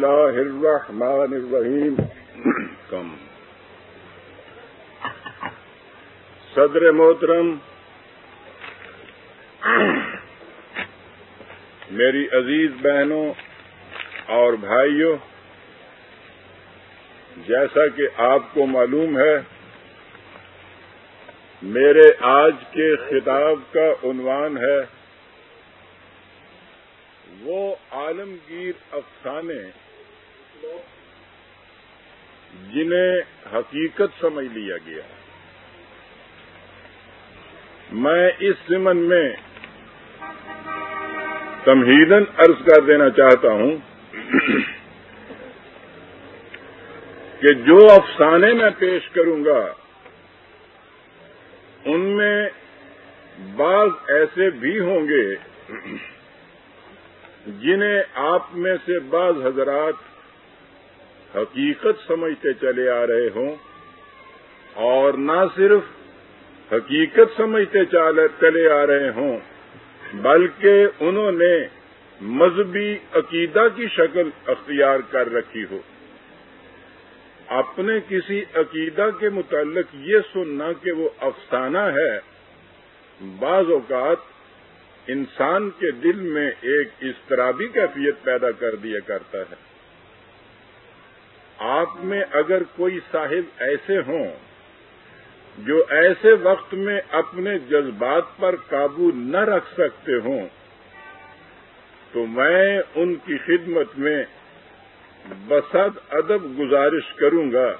اللہ الرحمن الرحیم۔ کم۔ صدر محترم میری عزیز بہنوں اور بھائیوں جیسا کہ آپ کو معلوم ہے میرے آج کے خطاب کا عنوان ہے وہ عالمگیر افسانے۔ جنہیں حقیقت سمجھ لیا گیا۔ میں اس سمن میں تمہیدن عرض کر دینا چاہتا ہوں کہ جو افسانے میں پیش کروں گا، ان میں بعض ایسے بھی ہوں گے جنہیں آپ میں سے بعض حضرات حقیقت سمجھتے چلے آ رہے ہوں اور نہ صرف حقیقت سمجھتے چلے آ رہے ہوں بلکہ انہوں نے مذہبی عقیدہ کی شکل اختیار کر رکھی ہو۔ اپنے کسی عقیدہ کے متعلق یہ سننا کہ وہ افسانہ ہے، بعض اوقات انسان کے دل میں ایک اضطرابی کیفیت پیدا کر دیا کرتا ہے۔ آپ میں اگر کوئی صاحب ایسے ہوں جو ایسے وقت میں اپنے جذبات پر قابو نہ رکھ سکتے ہوں، تو میں ان کی خدمت میں بسد ادب گزارش کروں گا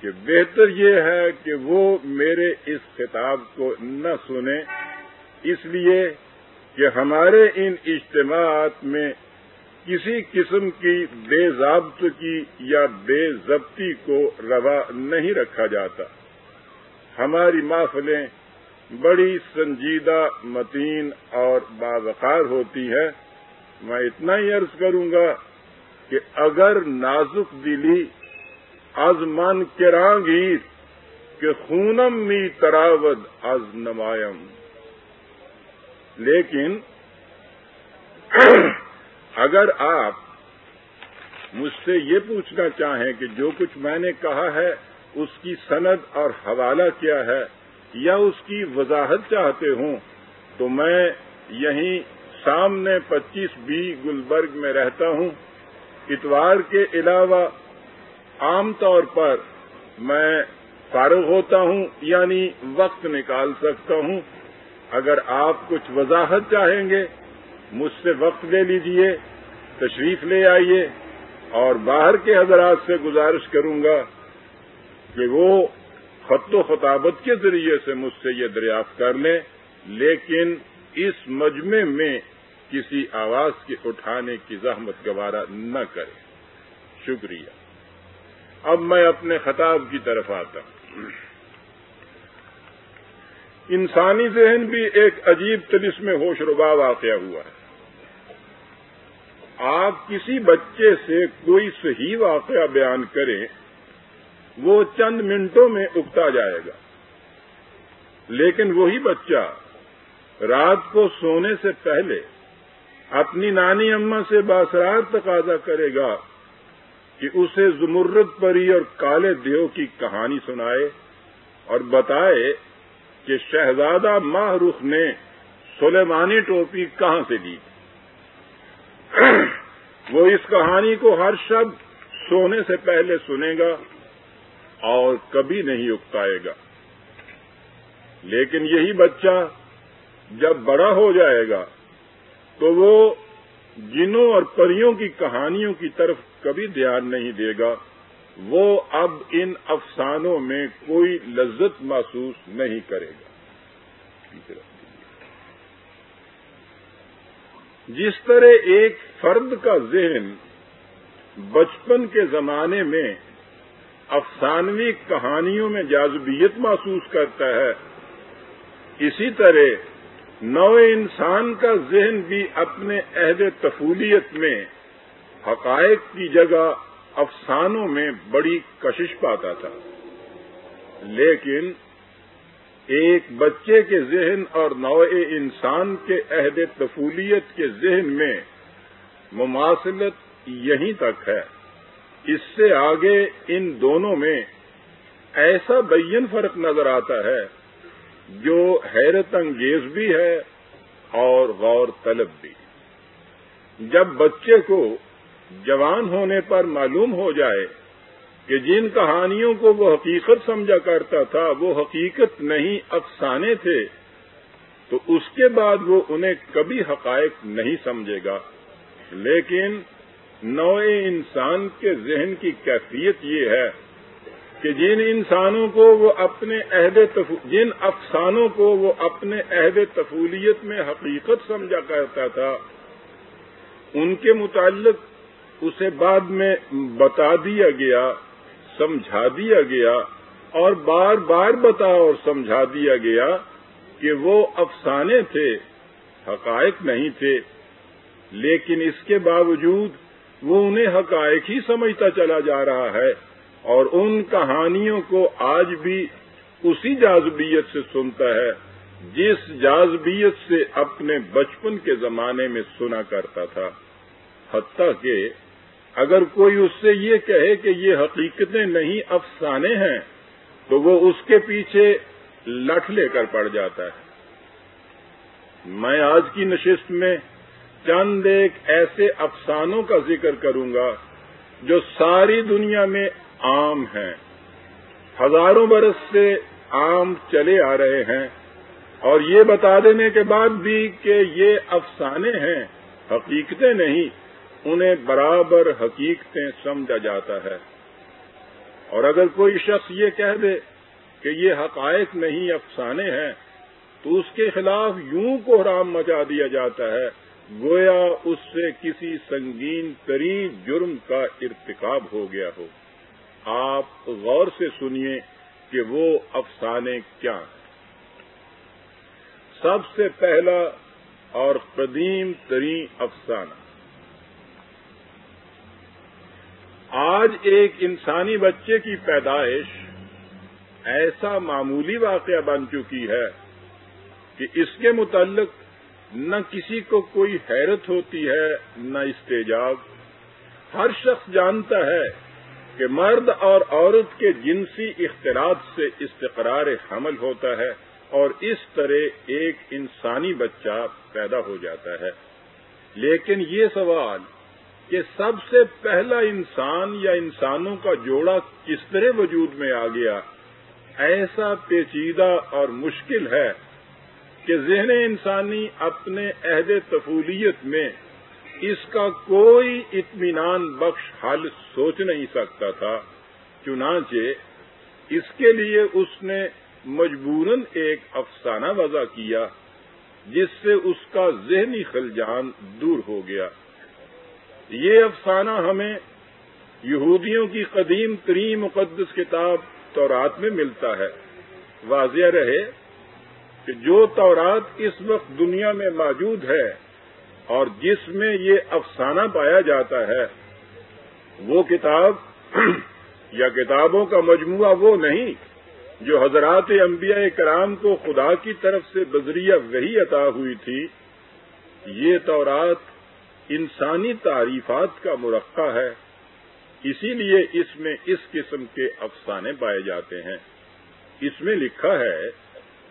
کہ بہتر یہ ہے کہ وہ میرے اس خطاب کو نہ سنیں۔ اس لیے کہ ہمارے ان اجتماعات میں کسی قسم کی بے ضابط کی یا بے ضبطی کو روا نہیں رکھا جاتا۔ ہماری محفلیں بڑی سنجیدہ متین اور باوقار ہوتی ہے میں اتنا ہی عرض کروں گا کہ اگر نازک دلی از من کرانگیر کہ خونم می تراود از نمایم۔ لیکن اگر آپ مجھ سے یہ پوچھنا چاہیں کہ جو کچھ میں نے کہا ہے اس کی سند اور حوالہ کیا ہے یا اس کی وضاحت چاہتے ہوں، تو میں یہیں سامنے پچیس بی گلبرگ میں رہتا ہوں۔ اتوار کے علاوہ عام طور پر میں فارغ ہوتا ہوں یعنی وقت نکال سکتا ہوں۔ اگر آپ کچھ وضاحت چاہیں گے، مجھ سے وقت لے لیجیے۔ تشریف لے آئیے اور باہر کے حضرات سے گزارش کروں گا کہ وہ خط و خطابت کے ذریعے سے مجھ سے یہ دریافت کر لیں، لیکن اس مجمع میں کسی آواز کے اٹھانے کی زحمت گوارا نہ کریں۔ شکریہ۔ اب میں اپنے خطاب کی طرف آتا ہوں۔ انسانی ذہن بھی ایک عجیب تلس میں ہوش ربا واقع ہوا ہے۔ آپ کسی بچے سے کوئی صحیح واقعہ بیان کریں، وہ چند منٹوں میں اگتا جائے گا۔ لیکن وہی بچہ رات کو سونے سے پہلے اپنی نانی اما سے باسرار تقاضا کرے گا کہ اسے زمرد پری اور کالے دیو کی کہانی سنائے اور بتائے کہ شہزادہ ماہ رخ نے سلیمانی ٹوپی کہاں سے لی وہ اس کہانی کو ہر شب سونے سے پہلے سنے گا اور کبھی نہیں اکتائے گا۔ لیکن یہی بچہ جب بڑا ہو جائے گا تو وہ جنوں اور پریوں کی کہانیوں کی طرف کبھی دھیان نہیں دے گا۔ وہ اب ان افسانوں میں کوئی لذت محسوس نہیں کرے گا۔ جس طرح ایک فرد کا ذہن بچپن کے زمانے میں افسانوی کہانیوں میں جازبیت محسوس کرتا ہے، اسی طرح نو انسان کا ذہن بھی اپنے عہد طفولیت میں حقائق کی جگہ افسانوں میں بڑی کشش پاتا تھا۔ لیکن ایک بچے کے ذہن اور نو انسان کے عہد طفولیت کے ذہن میں مماثلت یہیں تک ہے۔ اس سے آگے ان دونوں میں ایسا بین فرق نظر آتا ہے جو حیرت انگیز بھی ہے اور غور طلب بھی۔ جب بچے کو جوان ہونے پر معلوم ہو جائے کہ جن کہانیوں کو وہ حقیقت سمجھا کرتا تھا، وہ حقیقت نہیں افسانے تھے، تو اس کے بعد وہ انہیں کبھی حقائق نہیں سمجھے گا۔ لیکن نو انسان کے ذہن کی کیفیت یہ ہے کہ جن انسانوں کو وہ اپنے عہد جن افسانوں کو وہ اپنے عہد تفولیت میں حقیقت سمجھا کرتا تھا، ان کے متعلق اسے بعد میں بتا دیا گیا۔ سمجھا دیا گیا اور بار بار بتا اور سمجھا دیا گیا کہ وہ افسانے تھے، حقائق نہیں تھے، لیکن اس کے باوجود وہ انہیں حقائق ہی سمجھتا چلا جا رہا ہے اور ان کہانیوں کو آج بھی اسی جازبیت سے سنتا ہے، جس جازبیت سے اپنے بچپن کے زمانے میں سنا کرتا تھا۔ حتیٰ کہ اگر کوئی اس سے یہ کہے کہ یہ حقیقتیں نہیں افسانے ہیں، تو وہ اس کے پیچھے لٹ لے کر پڑ جاتا ہے۔ میں آج کی نشست میں چند ایک ایسے افسانوں کا ذکر کروں گا جو ساری دنیا میں عام ہیں۔ ہزاروں برس سے عام چلے آ رہے ہیں۔ اور یہ بتا دینے کے بعد بھی کہ یہ افسانے ہیں، حقیقتیں نہیں۔ انہیں برابر حقیقتیں سمجھا جاتا ہے۔ اور اگر کوئی شخص یہ کہہ دے کہ یہ حقائق نہیں افسانے ہیں، تو اس کے خلاف یوں کوحرام مچا دیا جاتا ہے، گویا اس سے کسی سنگین ترین جرم کا ارتکاب ہو گیا ہو۔ آپ غور سے سنیے کہ وہ افسانے کیا ہیں۔ سب سے پہلا اور قدیم ترین افسانہ۔ آج ایک انسانی بچے کی پیدائش ایسا معمولی واقعہ بن چکی ہے کہ اس کے متعلق نہ کسی کو کوئی حیرت ہوتی ہے، نہ استجاب ہر شخص جانتا ہے کہ مرد اور عورت کے جنسی اختلاط سے استقرار حمل ہوتا ہے اور اس طرح ایک انسانی بچہ پیدا ہو جاتا ہے۔ لیکن یہ سوال کہ سب سے پہلا انسان یا انسانوں کا جوڑا کس طرح وجود میں آ گیا، ایسا پیچیدہ اور مشکل ہے کہ ذہن انسانی اپنے عہد طفولیت میں اس کا کوئی اطمینان بخش حل سوچ نہیں سکتا تھا، چنانچہ اس کے لیے اس نے مجبوراً ایک افسانہ وضع کیا، جس سے اس کا ذہنی خلجان دور ہو گیا۔ یہ افسانہ ہمیں یہودیوں کی قدیم ترین مقدس کتاب تورات میں ملتا ہے۔ واضح رہے کہ جو تورات اس وقت دنیا میں موجود ہے اور جس میں یہ افسانہ پایا جاتا ہے، وہ کتاب یا کتابوں کا مجموعہ وہ نہیں جو حضرات انبیاء کرام کو خدا کی طرف سے بذریعہ وہی عطا ہوئی تھی، یہ تورات انسانی تعریفات کا مرقع ہے، اسی لیے اس میں اس قسم کے افسانے پائے جاتے ہیں۔ اس میں لکھا ہے،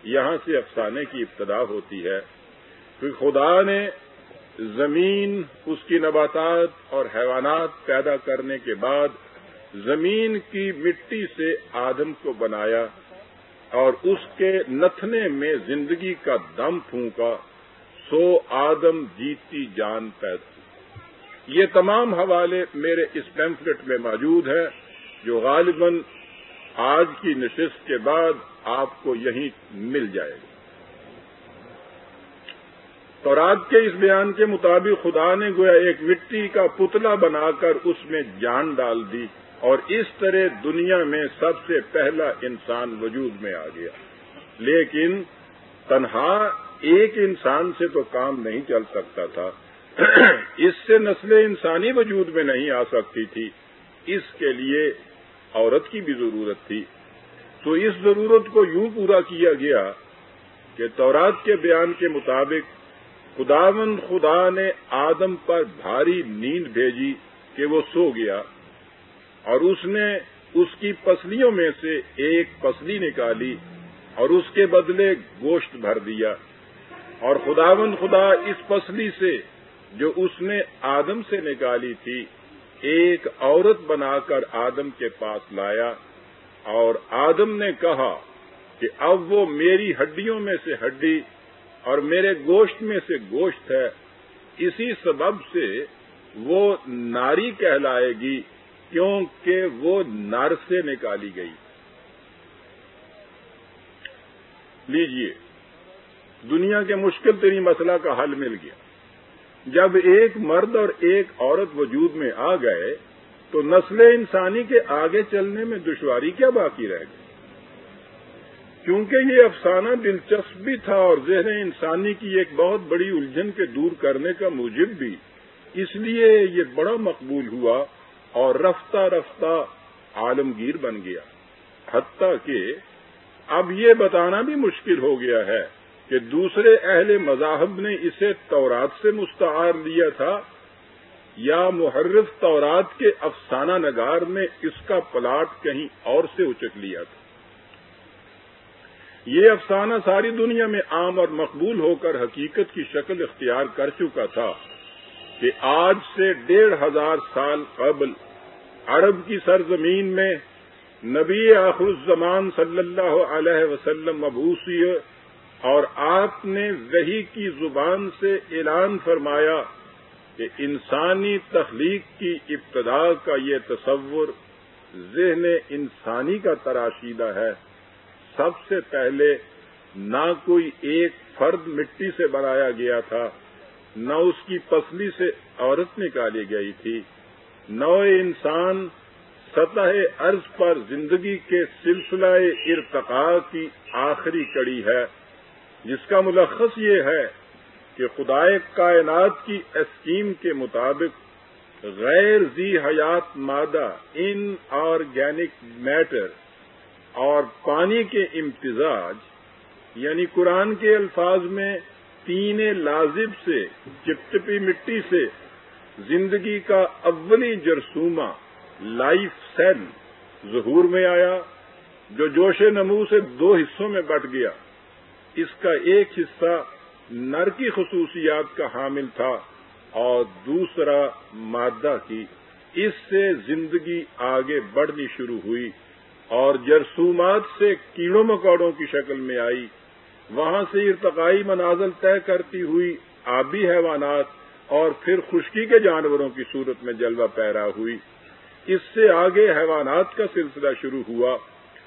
یہاں سے افسانے کی ابتدا ہوتی ہے کہ خدا نے زمین، اس کی نباتات اور حیوانات پیدا کرنے کے بعد زمین کی مٹی سے آدم کو بنایا اور اس کے نتھنے میں زندگی کا دم پھونکا۔ سو آدم جیتی جان پیدا یہ تمام حوالے میرے اس پیمفلٹ میں موجود ہیں، جو غالباً آج کی نشست کے بعد آپ کو یہیں مل جائے گا تورات کے اس بیان کے مطابق خدا نے گویا ایک مٹی کا پتلا بنا کر اس میں جان ڈال دی اور اس طرح دنیا میں سب سے پہلا انسان وجود میں آ گیا۔ لیکن تنہا ایک انسان سے تو کام نہیں چل سکتا تھا۔ اس سے نسل انسانی وجود میں نہیں آ سکتی تھی۔ اس کے لیے عورت کی بھی ضرورت تھی۔ تو اس ضرورت کو یوں پورا کیا گیا کہ تورات کے بیان کے مطابق خداون خدا نے آدم پر بھاری نیند بھیجی کہ وہ سو گیا اور اس نے اس کی پسلیوں میں سے ایک پسلی نکالی اور اس کے بدلے گوشت بھر دیا۔ اور خداوند خدا اس پسلی سے جو اس نے آدم سے نکالی تھی، ایک عورت بنا کر آدم کے پاس لایا اور آدم نے کہا کہ اب وہ میری ہڈیوں میں سے ہڈی اور میرے گوشت میں سے گوشت ہے، اسی سبب سے وہ ناری کہلائے گی کیونکہ وہ نر سے نکالی گئی۔ لیجیے دنیا کے مشکل ترین مسئلہ کا حل مل گیا۔ جب ایک مرد اور ایک عورت وجود میں آ گئے، تو نسل انسانی کے آگے چلنے میں دشواری کیا باقی رہ گئی؟ کیونکہ یہ افسانہ دلچسپ بھی تھا اور ذہن انسانی کی ایک بہت بڑی الجھن کے دور کرنے کا موجب بھی، اس لیے یہ بڑا مقبول ہوا اور رفتہ رفتہ عالمگیر بن گیا۔ حتیٰ کہ اب یہ بتانا بھی مشکل ہو گیا ہے کہ دوسرے اہل مذاہب نے اسے تورات سے مستعار لیا تھا، یا محرف تورات کے افسانہ نگار نے اس کا پلاٹ کہیں اور سے اچک لیا تھا۔ یہ افسانہ ساری دنیا میں عام اور مقبول ہو کر حقیقت کی شکل اختیار کر چکا تھا کہ آج سے ڈیڑھ ہزار سال قبل عرب کی سرزمین میں نبی آخر الزمان صلی اللہ علیہ وسلم مبوسی اور آپ نے وہی کی زبان سے اعلان فرمایا کہ انسانی تخلیق کی ابتدا کا یہ تصور ذہن انسانی کا تراشیدہ ہے۔ سب سے پہلے نہ کوئی ایک فرد مٹی سے بنایا گیا تھا، نہ اس کی پسلی سے عورت نکالی گئی تھی۔ نو انسان سطح عرض پر زندگی کے سلسلہ ارتقاء کی آخری کڑی ہے۔ جس کا ملخص یہ ہے کہ خدائے کائنات کی اسکیم کے مطابق غیر زی حیات مادہ ان آرگینک میٹر اور پانی کے امتزاج یعنی قرآن کے الفاظ میں تین لازب سے، چپچپی مٹی سے، زندگی کا اولی جرسومہ، لائف سیل ظہور میں آیا، جو جوش نمو سے دو حصوں میں بٹ گیا۔ اس کا ایک حصہ نر کی خصوصیات کا حامل تھا اور دوسرا مادہ کی۔ اس سے زندگی آگے بڑھنی شروع ہوئی اور جرسومات سے کیڑوں مکوڑوں کی شکل میں آئی۔ وہاں سے ارتقائی منازل طے کرتی ہوئی آبی حیوانات اور پھر خشکی کے جانوروں کی صورت میں جلوہ پیرا ہوئی۔ اس سے آگے حیوانات کا سلسلہ شروع ہوا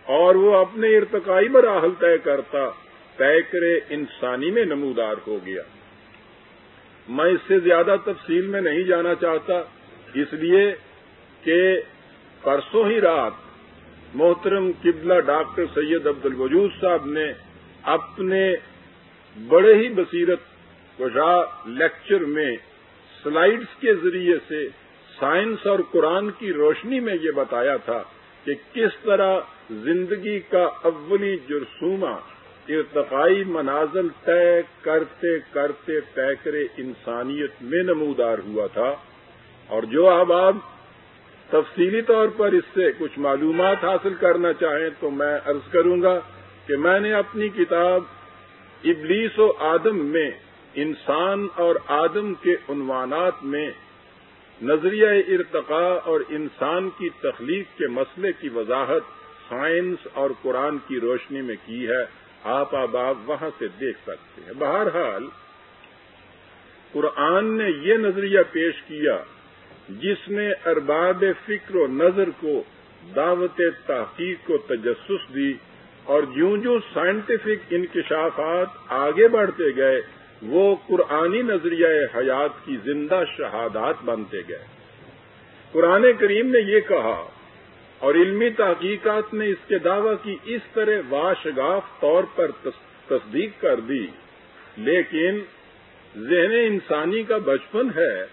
اور وہ اپنے ارتقائی مراحل طے کرتا پیکر انسانی میں نمودار ہو گیا۔ میں اس سے زیادہ تفصیل میں نہیں جانا چاہتا، اس لیے کہ پرسوں ہی رات محترم قبلہ ڈاکٹر سید عبد الوجود صاحب نے اپنے بڑے ہی بصیرت وجہ لیکچر میں سلائیڈز کے ذریعے سے سائنس اور قرآن کی روشنی میں یہ بتایا تھا کہ کس طرح زندگی کا اولی جرسومہ ارتقائی منازل طے کرتے کرتے پیکرے انسانیت میں نمودار ہوا تھا اور جو آباد تفصیلی طور پر اس سے کچھ معلومات حاصل کرنا چاہیں تو میں عرض کروں گا کہ میں نے اپنی کتاب ابلیس و آدم میں انسان اور آدم کے عنوانات میں نظریہ ارتقاء اور انسان کی تخلیق کے مسئلے کی وضاحت سائنس اور قرآن کی روشنی میں کی ہے۔ آپ آباب وہاں سے دیکھ سکتے ہیں۔ بہرحال، قرآن نے یہ نظریہ پیش کیا جس نے ارباب فکر و نظر کو، دعوت تحقیق کو تجسس دی اور جوں جوں سائنٹیفک انکشافات آگے بڑھتے گئے، وہ قرآنی نظریہ حیات کی زندہ شہادات بنتے گئے۔ قرآن کریم نے یہ کہا اور علمی تحقیقات نے اس کے دعوی کی اس طرح واشگاف طور پر تصدیق کر دی۔ لیکن ذہن انسانی کا بچپن ہے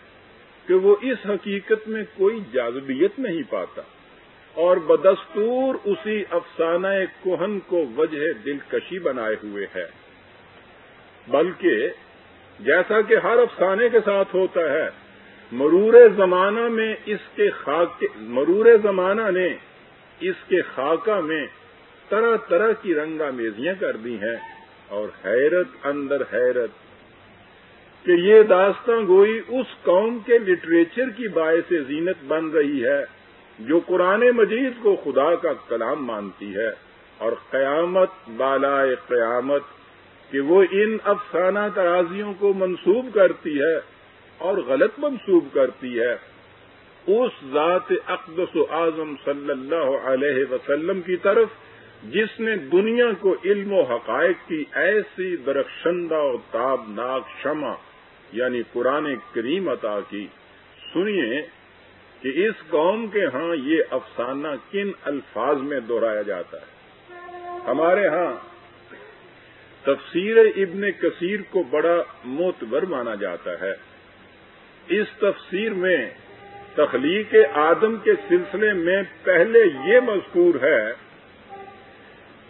کہ وہ اس حقیقت میں کوئی جاذبیت نہیں پاتا اور بدستور اسی افسانہ کوہن کو وجہ دلکشی بنائے ہوئے ہے۔ بلکہ جیسا کہ ہر افسانے کے ساتھ ہوتا ہے مرور زمانہ میں اس کے خاک مرور زمانہ نے اس کے خاکہ میں طرح طرح کی رنگا میزیاں کر دی ہیں اور حیرت اندر حیرت کہ یہ داستان گوئی اس قوم کے لٹریچر کی باعث زینت بن رہی ہے جو قرآن مجید کو خدا کا کلام مانتی ہے اور قیامت بالائے قیامت کہ وہ ان افسانہ ترازیوں کو منسوب کرتی ہے اور غلط منسوب کرتی ہے۔ اس ذات اقدس و اعظم صلی اللہ علیہ وسلم کی طرف، جس نے دنیا کو علم و حقائق کی ایسی درخشندہ و تابناک شمع یعنی قرآن کریم عطا کی۔ سنیے کہ اس قوم کے ہاں یہ افسانہ کن الفاظ میں دہرایا جاتا ہے۔ ہمارے ہاں تفسیر ابن کثیر کو بڑا معتبر مانا جاتا ہے۔ اس تفسیر میں تخلیق آدم کے سلسلے میں پہلے یہ مذکور ہے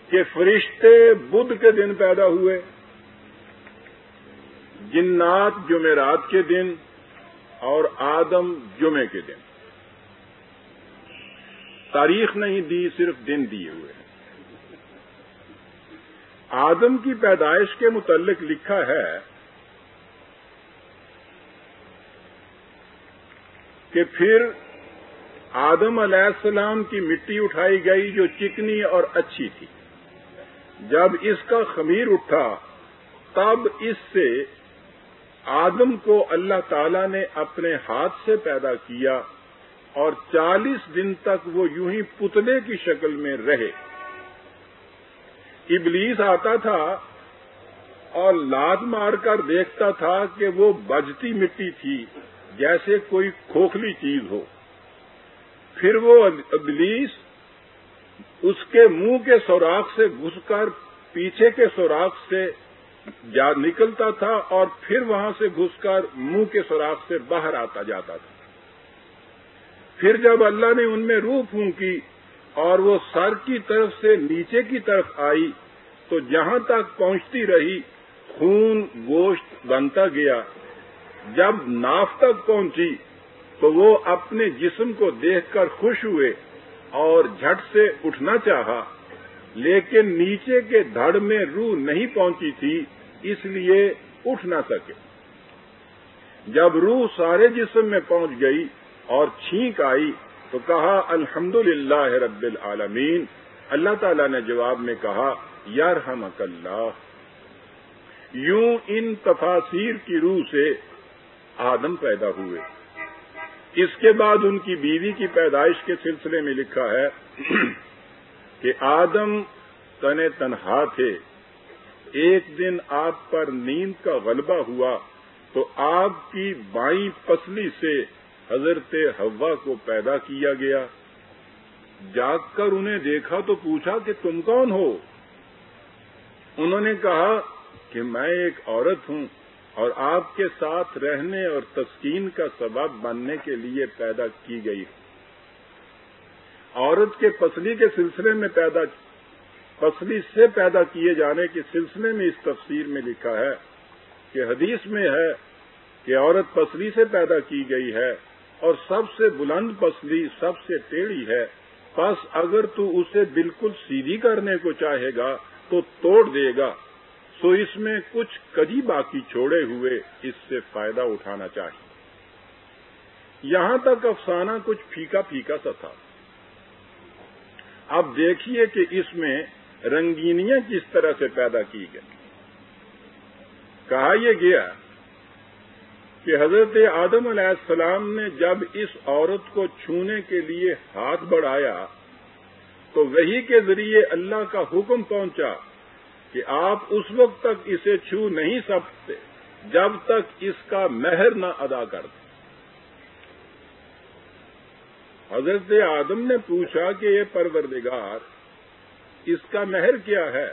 کہ فرشتے بدھ کے دن پیدا ہوئے، جنات جمعرات کے دن اور آدم جمعے کے دن۔ تاریخ نہیں دی، صرف دن دیے ہوئے آدم کی پیدائش کے متعلق لکھا ہے کہ پھر آدم علیہ السلام کی مٹی اٹھائی گئی جو چکنی اور اچھی تھی۔ جب اس کا خمیر اٹھا، تب اس سے آدم کو اللہ تعالی نے اپنے ہاتھ سے پیدا کیا اور چالیس دن تک وہ یوں ہی پتلے کی شکل میں رہے۔ ابلیس آتا تھا اور لاد مار کر دیکھتا تھا کہ وہ بجتی مٹی تھی۔ جیسے کوئی کھوکھلی چیز ہو، پھر وہ ابلیس اس کے منہ کے سوراخ سے گھس کر پیچھے کے سوراخ سے جا نکلتا تھا اور پھر وہاں سے گھس کر منہ کے سوراخ سے باہر آتا جاتا تھا۔ پھر جب اللہ نے ان میں روح پھونکی اور وہ سر کی طرف سے نیچے کی طرف آئی، تو جہاں تک پہنچتی رہی، خون گوشت بنتا گیا۔ جب ناف تک پہنچی تو وہ اپنے جسم کو دیکھ کر خوش ہوئے اور جھٹ سے اٹھنا چاہا، لیکن نیچے کے دھڑ میں روح نہیں پہنچی تھی، اس لیے اٹھ نہ سکے۔ جب روح سارے جسم میں پہنچ گئی اور چھینک آئی تو کہا الحمد للہ رب العالمین۔ اللہ تعالی نے جواب میں کہا یار ہم اللہ۔ یوں ان تفاصیر کی روح سے آدم پیدا ہوئے۔ اس کے بعد ان کی بیوی کی پیدائش کے سلسلے میں لکھا ہے کہ آدم تن تنہا تھے۔ ایک دن آپ پر نیند کا غلبہ ہوا تو آپ کی بائیں پسلی سے حضرت ہوا کو پیدا کیا گیا۔ جاگ کر انہیں دیکھا تو پوچھا کہ تم کون ہو؟ انہوں نے کہا کہ میں ایک عورت ہوں۔ اور آپ کے ساتھ رہنے اور تسکین کا سبب بننے کے لیے پیدا کی گئی۔ عورت کے پسلی کے سلسلے میں پیدا پسلی سے پیدا کیے جانے کے سلسلے میں اس تفسیر میں لکھا ہے کہ حدیث میں ہے کہ عورت پسلی سے پیدا کی گئی ہے اور سب سے بلند پسلی سب سے ٹیڑھی ہے۔ پس اگر تو اسے بالکل سیدھی کرنے کو چاہے گا تو توڑ دے گا۔ سو اس میں کچھ کدی باقی چھوڑے ہوئے اس سے فائدہ اٹھانا چاہیے۔ یہاں تک افسانہ کچھ پھیکا پھیکا سا تھا۔ اب دیکھیے کہ اس میں رنگینیاں کس طرح سے پیدا کی گئی کہا یہ گیا کہ حضرت آدم علیہ السلام نے جب اس عورت کو چھونے کے لیے ہاتھ بڑھایا تو وہی کے ذریعے اللہ کا حکم پہنچا۔ کہ آپ اس وقت تک اسے چھو نہیں سکتے، جب تک اس کا مہر نہ ادا کر دیں۔ حضرت آدم نے پوچھا کہ یہ پروردگار، اس کا مہر کیا ہے؟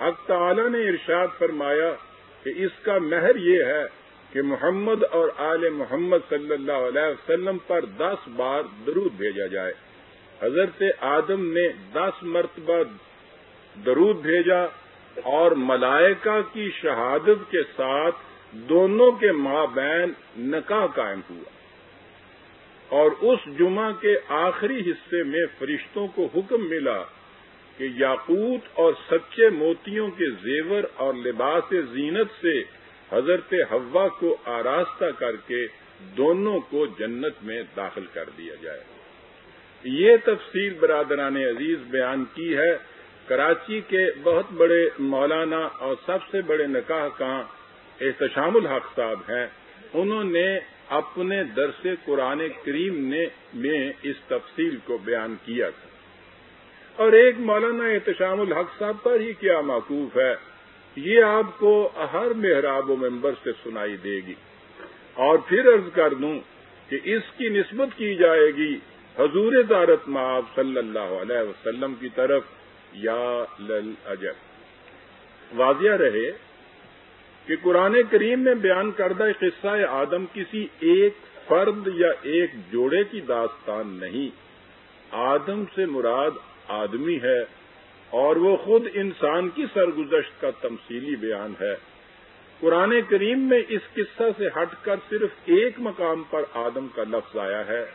حق تعالی نے ارشاد فرمایا کہ اس کا مہر یہ ہے کہ محمد اور آل محمد صلی اللہ علیہ وسلم پر دس بار درود بھیجا جائے۔ حضرت آدم نے دس مرتبہ درود بھیجا۔ اور ملائکہ کی شہادت کے ساتھ دونوں کے ماں بہن نکاح قائم ہوا۔ اور اس جمعہ کے آخری حصے میں فرشتوں کو حکم ملا کہ یاقوت اور سچے موتیوں کے زیور اور لباس زینت سے حضرت ہوا کو آراستہ کر کے دونوں کو جنت میں داخل کر دیا جائے۔ یہ تفصیل برادران عزیز بیان کی ہے۔ کراچی کے بہت بڑے مولانا اور سب سے بڑے نکاح کا احتشام الحق صاحب ہیں۔ انہوں نے اپنے درس قرآن کریم نے میں اس تفصیل کو بیان کیا تھا۔ اور ایک مولانا احتشام الحق صاحب پر ہی کیا معقوف ہے۔ یہ آپ کو ہر محراب و ممبر سے سنائی دے گی۔ اور پھر عرض کر دوں کہ اس کی نسبت کی جائے گی حضور دارت معاب صلی اللہ علیہ وسلم کی طرف۔ یا لل اجب واضح رہے کہ قرآن کریم میں بیان کردہ قصہ آدم کسی ایک فرد یا ایک جوڑے کی داستان نہیں۔ آدم سے مراد آدمی ہے اور وہ خود انسان کی سرگزشت کا تمثیلی بیان ہے۔ قرآن کریم میں اس قصہ سے ہٹ کر صرف ایک مقام پر آدم کا لفظ آیا ہے۔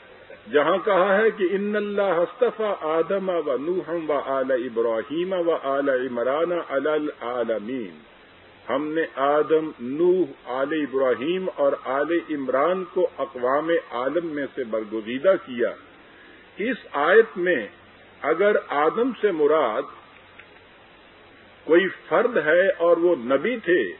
جہاں کہا ہے کہ ان اللہ ہستفا آدم و نوحم و آل ابراہیم و آل عمران العالمین۔ ہم نے آدم، نوح، آل ابراہیم اور آل عمران کو اقوام عالم میں سے برگزیدہ کیا۔ اس آیت میں اگر آدم سے مراد کوئی فرد ہے اور وہ نبی تھے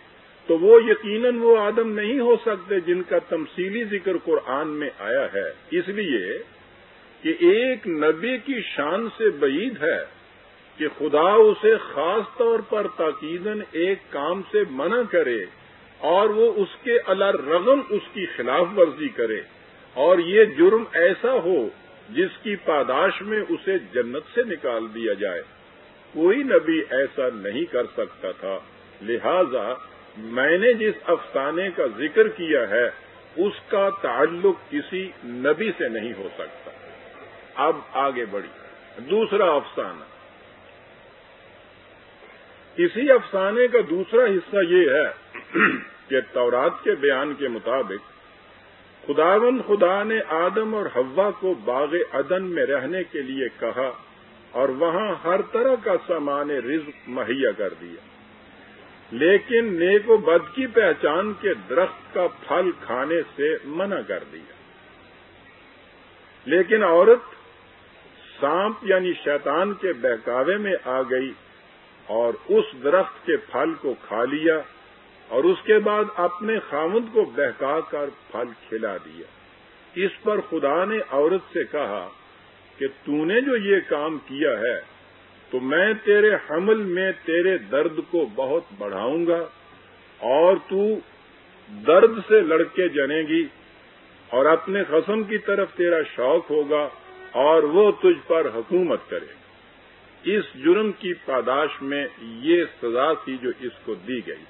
تو وہ یقیناً وہ آدم نہیں ہو سکتے جن کا تمثیلی ذکر قرآن میں آیا ہے۔ اس لیے کہ ایک نبی کی شان سے بعید ہے کہ خدا اسے خاص طور پر تاکیدن ایک کام سے منع کرے اور وہ اس کے رغم اس کی خلاف ورزی کرے۔ اور یہ جرم ایسا ہو جس کی پاداش میں اسے جنت سے نکال دیا جائے۔ کوئی نبی ایسا نہیں کر سکتا تھا۔ لہذا میں نے جس افسانے کا ذکر کیا ہے، اس کا تعلق کسی نبی سے نہیں ہو سکتا۔ اب آگے بڑھی دوسرا افسانہ۔ اسی افسانے کا دوسرا حصہ یہ ہے کہ تورات کے بیان کے مطابق خداون خدا نے آدم اور ہوا کو باغ عدن میں رہنے کے لیے کہا اور وہاں ہر طرح کا سامان رزق مہیا کر دیا۔ لیکن نیک و بد کی پہچان کے درخت کا پھل کھانے سے منع کر دیا۔ لیکن عورت سانپ یعنی شیطان کے بہکاوے میں آ گئی اور اس درخت کے پھل کو کھا لیا اور اس کے بعد اپنے خامد کو بہکا کر پھل کھلا دیا۔ اس پر خدا نے عورت سے کہا کہ تو نے جو یہ کام کیا ہے تو میں تیرے حمل میں تیرے درد کو بہت بڑھاؤں گا اور تو درد سے لڑکے جنے گی اور اپنے قسم کی طرف تیرا شوق ہوگا اور وہ تجھ پر حکومت کرے اس جرم کی پاداش میں یہ سزا تھی جو اس کو دی گئی۔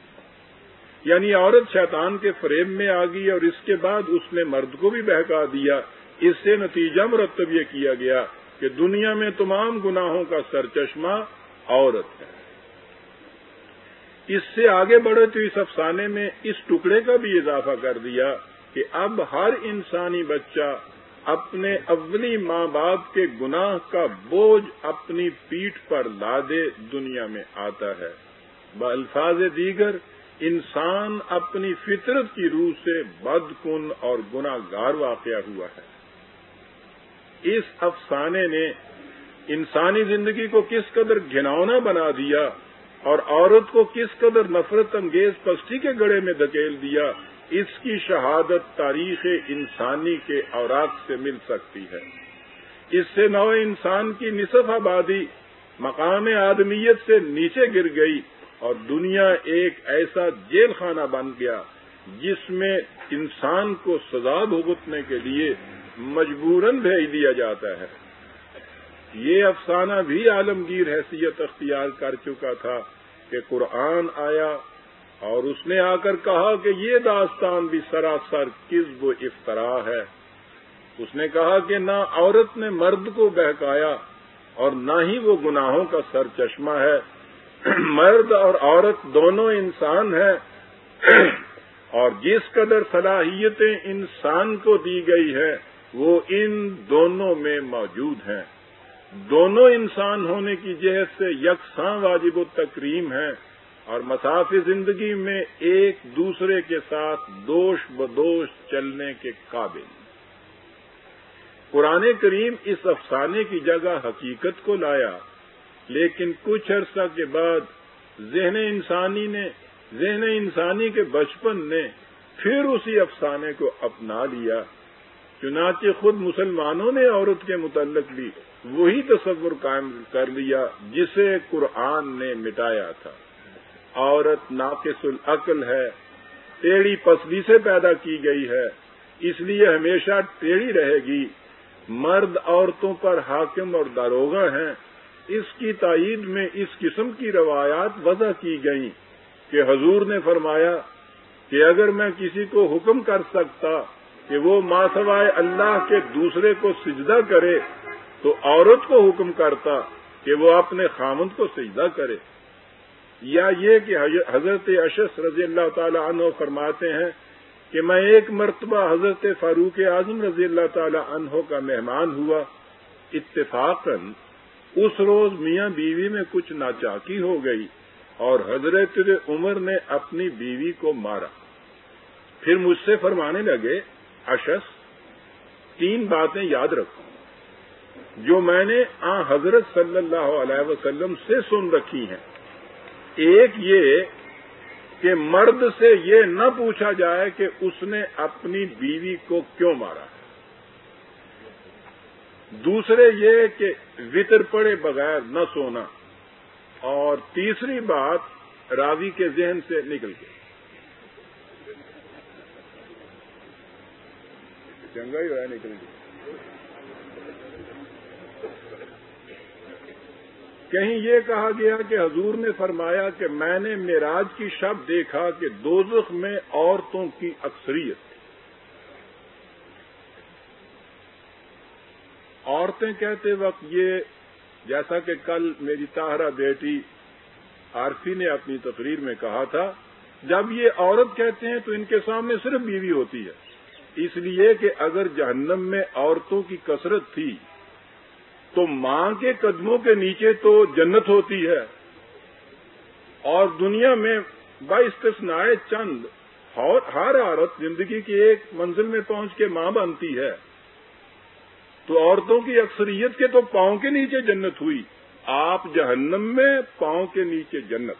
یعنی عورت شیطان کے فریب میں آ گئی اور اس کے بعد اس نے مرد کو بھی بہکا دیا۔ اس سے نتیجہ مرتب یہ کیا گیا کہ دنیا میں تمام گناہوں کا سرچشمہ عورت ہے۔ اس سے آگے بڑھے تو اس افسانے میں اس ٹکڑے کا بھی اضافہ کر دیا کہ اب ہر انسانی بچہ اپنے اولی ماں باپ کے گناہ کا بوجھ اپنی پیٹھ پر لادے دنیا میں آتا ہے۔ بالفاظ دیگر، انسان اپنی فطرت کی روح سے بد کن اور گناہ گار واقع ہوا ہے۔ اس افسانے نے انسانی زندگی کو کس قدر گھنونا بنا دیا اور عورت کو کس قدر نفرت انگیز پستی کے گڑے میں دھکیل دیا، اس کی شہادت تاریخ انسانی کے اوراق سے مل سکتی ہے۔ اس سے نو انسان کی نصف آبادی مقام آدمیت سے نیچے گر گئی اور دنیا ایک ایسا جیل خانہ بن گیا جس میں انسان کو سزا بھگتنے کے لیے مجبوراً بھیج دیا جاتا ہے۔ یہ افسانہ بھی عالمگیر حیثیت اختیار کر چکا تھا کہ قرآن آیا اور اس نے آ کر کہا کہ یہ داستان بھی سراسر کس و افطرا ہے۔ اس نے کہا کہ نہ عورت نے مرد کو بہکایا اور نہ ہی وہ گناہوں کا سر چشمہ ہے۔ مرد اور عورت دونوں انسان ہیں اور جس قدر صلاحیتیں انسان کو دی گئی ہے وہ ان دونوں میں موجود ہیں۔ دونوں انسان ہونے کی جہت سے یکساں واجب و تکریم ہیں اور مسافی زندگی میں ایک دوسرے کے ساتھ دوش بدوش چلنے کے قابل قرآن کریم اس افسانے کی جگہ حقیقت کو لایا، لیکن کچھ عرصہ کے بعد ذہن انسانی نے، ذہن انسانی کے بچپن نے پھر اسی افسانے کو اپنا لیا۔ چنانچہ خود مسلمانوں نے عورت کے متعلق بھی وہی تصور قائم کر لیا جسے قرآن نے مٹایا تھا۔ عورت ناقص العقل ہے، ٹیڑھی پسلی سے پیدا کی گئی ہے، اس لیے ہمیشہ ٹیڑھی رہے گی۔ مرد عورتوں پر حاکم اور داروغہ ہیں۔ اس کی تائید میں اس قسم کی روایات وضع کی گئیں کہ حضور نے فرمایا کہ اگر میں کسی کو حکم کر سکتا کہ وہ ماسوائے اللہ کے دوسرے کو سجدہ کرے تو عورت کو حکم کرتا کہ وہ اپنے خامند کو سجدہ کرے۔ یا یہ کہ حضرت اشس رضی اللہ تعالی عنہ فرماتے ہیں کہ میں ایک مرتبہ حضرت فاروق اعظم رضی اللہ تعالی عنہ کا مہمان ہوا۔ اتفاقاً اس روز میاں بیوی میں کچھ ناچاکی ہو گئی اور حضرت عمر نے اپنی بیوی کو مارا۔ پھر مجھ سے فرمانے لگے اشس، تین باتیں یاد رکھو، جو میں نے آ حضرت صلی اللہ علیہ وسلم سے سن رکھی ہیں۔ ایک یہ کہ مرد سے یہ نہ پوچھا جائے کہ اس نے اپنی بیوی کو کیوں مارا۔ دوسرے یہ کہ وطر پڑے بغیر نہ سونا۔ اور تیسری بات راوی کے ذہن سے نکل گئی چنگا ہی ہوا نکل گئی کہیں یہ کہا گیا کہ حضور نے فرمایا کہ میں نے میراج کی شب دیکھا کہ دوزخ میں عورتوں کی اکثریت۔ عورتیں کہتے وقت یہ جیسا کہ کل میری طاہرہ بیٹی عارفی نے اپنی تقریر میں کہا تھا، جب یہ عورت کہتے ہیں تو ان کے سامنے صرف بیوی ہوتی ہے۔ اس لیے کہ اگر جہنم میں عورتوں کی کثرت تھی، تو ماں کے قدموں کے نیچے تو جنت ہوتی ہے۔ اور دنیا میں باستثناء چند ہر عورت زندگی کی ایک منزل میں پہنچ کے ماں بنتی ہے۔ تو عورتوں کی اکثریت کے تو پاؤں کے نیچے جنت ہوئی۔ آپ جہنم میں پاؤں کے نیچے جنت۔